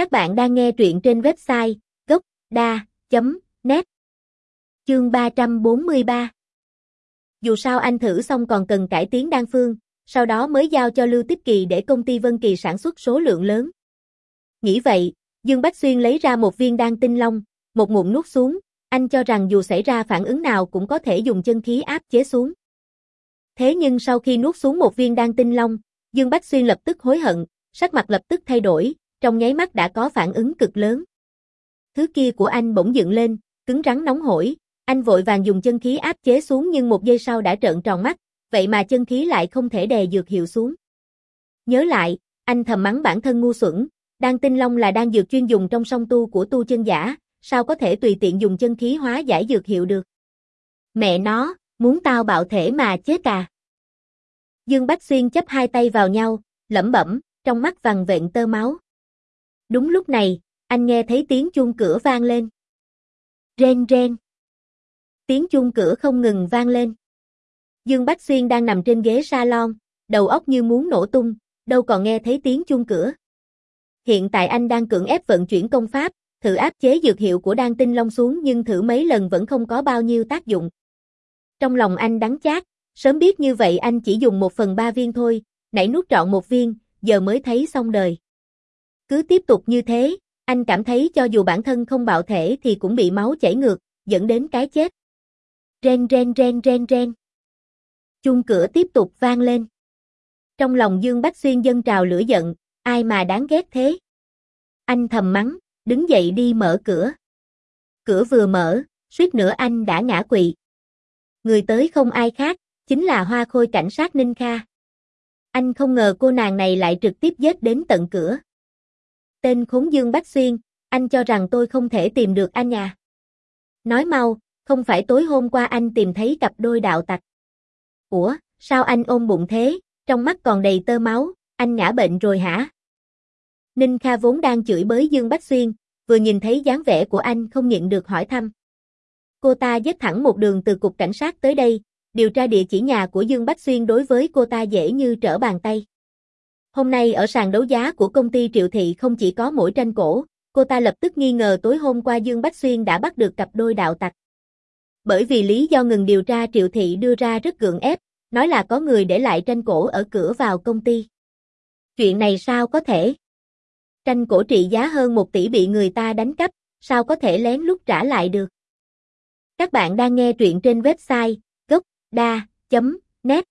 Các bạn đang nghe truyện trên website gốc.da.net Chương 343 Dù sao anh thử xong còn cần cải tiến đan phương, sau đó mới giao cho Lưu Tích Kỳ để công ty Vân Kỳ sản xuất số lượng lớn. Nghĩ vậy, Dương Bách Xuyên lấy ra một viên đan tinh long, một ngụm nuốt xuống, anh cho rằng dù xảy ra phản ứng nào cũng có thể dùng chân khí áp chế xuống. Thế nhưng sau khi nuốt xuống một viên đan tinh long, Dương Bách Xuyên lập tức hối hận, sắc mặt lập tức thay đổi, trong nháy mắt đã có phản ứng cực lớn. Thứ kia của anh bỗng dựng lên, cứng rắn nóng hổi, anh vội vàng dùng chân khí áp chế xuống nhưng một giây sau đã trợn tròn mắt, vậy mà chân khí lại không thể đè dược hiệu xuống. Nhớ lại, anh thầm mắng bản thân ngu xuẩn, đan tinh long là đan dược chuyên dùng trong song tu của tu chân giả, sao có thể tùy tiện dùng chân khí hóa giải dược hiệu được. Mẹ nó, muốn tao bạo thể mà chết à. Dương Bách Xuyên chấp hai tay vào nhau, lẩm bẩm, trong mắt vằn vện tơ máu. Đúng lúc này, anh nghe thấy tiếng chuông cửa vang lên. Ren ren. Tiếng chuông cửa không ngừng vang lên. Dương Bách Xuyên đang nằm trên ghế salon, đầu óc như muốn nổ tung, đâu còn nghe thấy tiếng chuông cửa. Hiện tại anh đang cưỡng ép vận chuyển công pháp, thử áp chế dược hiệu của đan tinh long xuống nhưng thử mấy lần vẫn không có bao nhiêu tác dụng. Trong lòng anh đắng chát, sớm biết như vậy anh chỉ dùng một phần ba viên thôi, nãy nuốt trọn một viên, giờ mới thấy xong đời. Cứ tiếp tục như thế, anh cảm thấy cho dù bản thân không bạo thể thì cũng bị máu chảy ngược, dẫn đến cái chết. Ren ren ren ren ren. Chuông cửa tiếp tục vang lên. Trong lòng Dương Bách Xuyên dân trào lửa giận, ai mà đáng ghét thế. Anh thầm mắng, đứng dậy đi mở cửa. Cửa vừa mở, suýt nữa anh đã ngã quỵ. Người tới không ai khác, chính là hoa khôi cảnh sát Ninh Kha. Anh không ngờ cô nàng này lại trực tiếp giết đến tận cửa. Tên khốn Dương Bách Xuyên, anh cho rằng tôi không thể tìm được anh à. Nói mau, không phải tối hôm qua anh tìm thấy cặp đôi đạo tặc. Ủa, sao anh ôm bụng thế, trong mắt còn đầy tơ máu, anh ngã bệnh rồi hả? Ninh Kha vốn đang chửi bới Dương Bách Xuyên, vừa nhìn thấy dáng vẻ của anh không nhịn được hỏi thăm. Cô ta dứt thẳng một đường từ cục cảnh sát tới đây, điều tra địa chỉ nhà của Dương Bách Xuyên đối với cô ta dễ như trở bàn tay. Hôm nay ở sàn đấu giá của công ty Triệu Thị không chỉ có mỗi tranh cổ, cô ta lập tức nghi ngờ tối hôm qua Dương Bách Xuyên đã bắt được cặp đôi đạo tặc. Bởi vì lý do ngừng điều tra Triệu Thị đưa ra rất gượng ép, nói là có người để lại tranh cổ ở cửa vào công ty. Chuyện này sao có thể? Tranh cổ trị giá hơn 1 tỷ bị người ta đánh cắp, sao có thể lén lút trả lại được? Các bạn đang nghe truyện trên website gocda.net